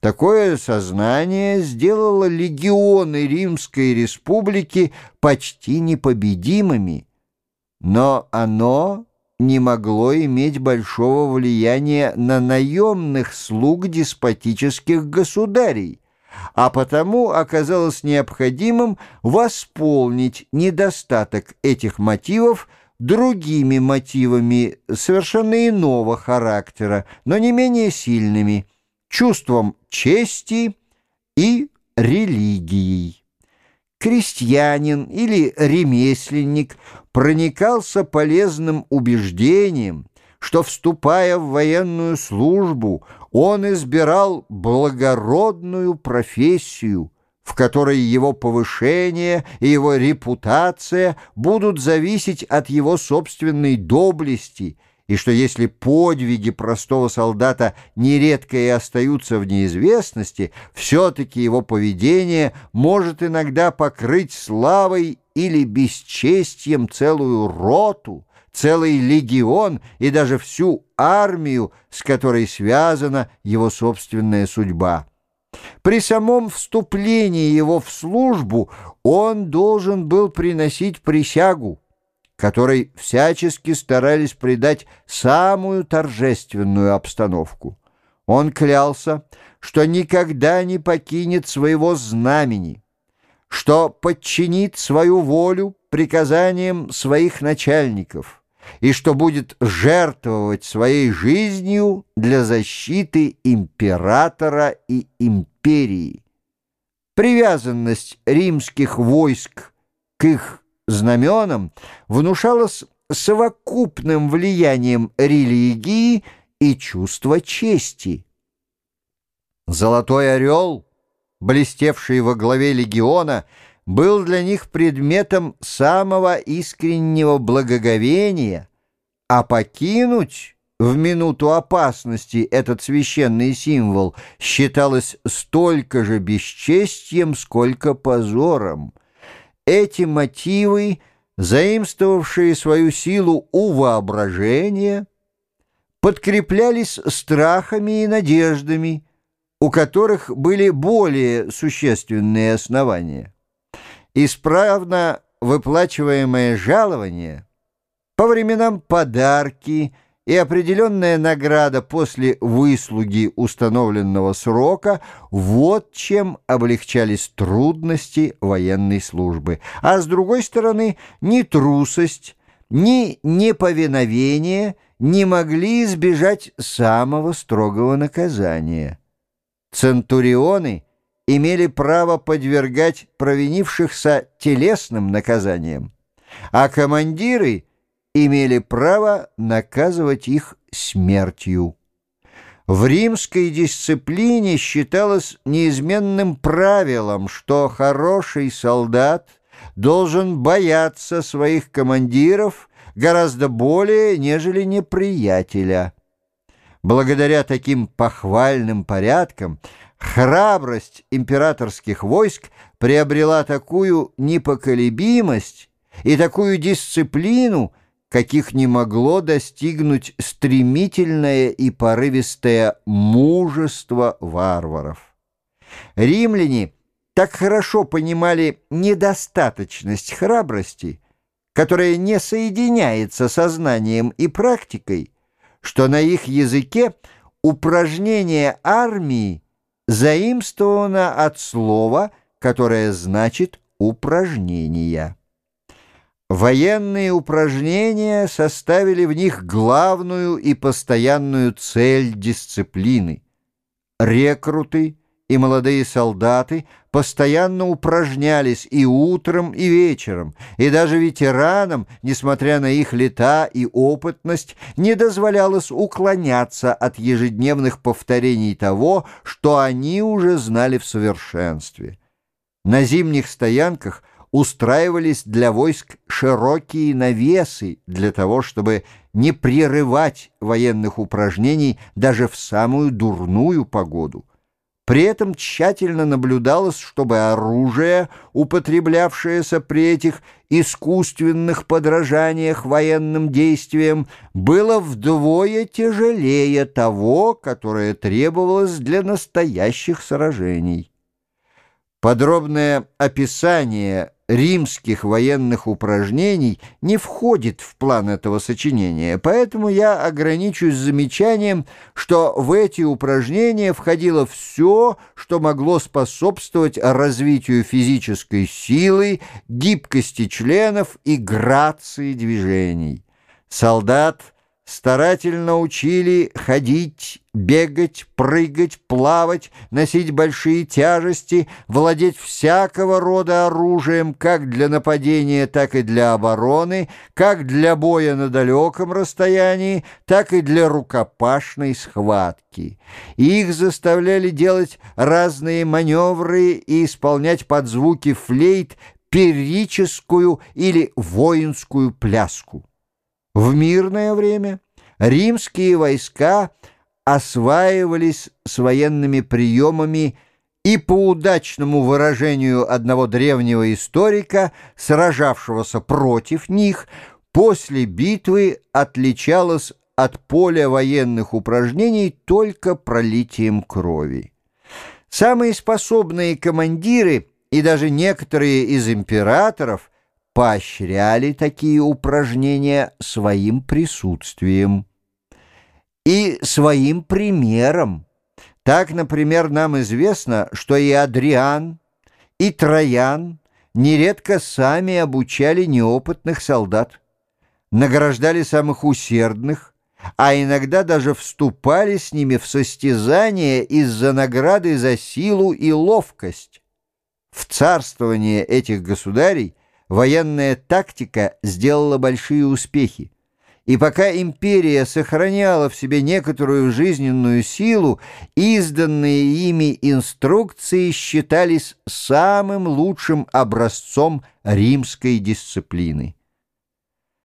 Такое сознание сделало легионы Римской Республики почти непобедимыми, но оно не могло иметь большого влияния на наемных слуг деспотических государей, а потому оказалось необходимым восполнить недостаток этих мотивов другими мотивами совершенно иного характера, но не менее сильными – чувством чести и религией. Крестьянин или ремесленник проникался полезным убеждением, что, вступая в военную службу, он избирал благородную профессию, в которой его повышение и его репутация будут зависеть от его собственной доблести – и что если подвиги простого солдата нередко и остаются в неизвестности, все-таки его поведение может иногда покрыть славой или бесчестием целую роту, целый легион и даже всю армию, с которой связана его собственная судьба. При самом вступлении его в службу он должен был приносить присягу, которой всячески старались придать самую торжественную обстановку. Он клялся, что никогда не покинет своего знамени, что подчинит свою волю приказаниям своих начальников и что будет жертвовать своей жизнью для защиты императора и империи. Привязанность римских войск к их знаменам внушалось совокупным влиянием религии и чувства чести. Золотой орел, блестевший во главе легиона, был для них предметом самого искреннего благоговения, а покинуть в минуту опасности этот священный символ считалось столько же бесчестием, сколько позором. Эти мотивы, заимствовавшие свою силу у воображения, подкреплялись страхами и надеждами, у которых были более существенные основания. Исправно выплачиваемое жалование, по временам подарки – и определенная награда после выслуги установленного срока – вот чем облегчались трудности военной службы. А с другой стороны, ни трусость, ни неповиновение не могли избежать самого строгого наказания. Центурионы имели право подвергать провинившихся телесным наказаниям, а командиры – имели право наказывать их смертью. В римской дисциплине считалось неизменным правилом, что хороший солдат должен бояться своих командиров гораздо более, нежели неприятеля. Благодаря таким похвальным порядкам храбрость императорских войск приобрела такую непоколебимость и такую дисциплину, каких не могло достигнуть стремительное и порывистое мужество варваров. Римляне так хорошо понимали недостаточность храбрости, которая не соединяется со знанием и практикой, что на их языке упражнение армии заимствовано от слова, которое значит «упражнение». Военные упражнения составили в них главную и постоянную цель дисциплины. Рекруты и молодые солдаты постоянно упражнялись и утром, и вечером, и даже ветеранам, несмотря на их лета и опытность, не дозволялось уклоняться от ежедневных повторений того, что они уже знали в совершенстве. На зимних стоянках – устраивались для войск широкие навесы для того, чтобы не прерывать военных упражнений даже в самую дурную погоду. При этом тщательно наблюдалось, чтобы оружие, употреблявшееся при этих искусственных подражаниях военным действиям, было вдвое тяжелее того, которое требовалось для настоящих сражений. Подробное описание римских военных упражнений не входит в план этого сочинения, поэтому я ограничусь замечанием, что в эти упражнения входило все, что могло способствовать развитию физической силы, гибкости членов и грации движений. Солдат – старательно учили ходить, бегать, прыгать, плавать, носить большие тяжести, владеть всякого рода оружием, как для нападения, так и для обороны, как для боя на далеком расстоянии, так и для рукопашной схватки. Их заставляли делать разные маневры и исполнять под звуки флейт перическую или воинскую пляску. В мирное время римские войска осваивались с военными приемами и по удачному выражению одного древнего историка, сражавшегося против них, после битвы отличалось от поля военных упражнений только пролитием крови. Самые способные командиры и даже некоторые из императоров – поощряли такие упражнения своим присутствием и своим примером. Так, например, нам известно, что и Адриан, и Троян нередко сами обучали неопытных солдат, награждали самых усердных, а иногда даже вступали с ними в состязание из-за награды за силу и ловкость. В царствование этих государей военная тактика сделала большие успехи. И пока империя сохраняла в себе некоторую жизненную силу, изданные ими инструкции считались самым лучшим образцом римской дисциплины.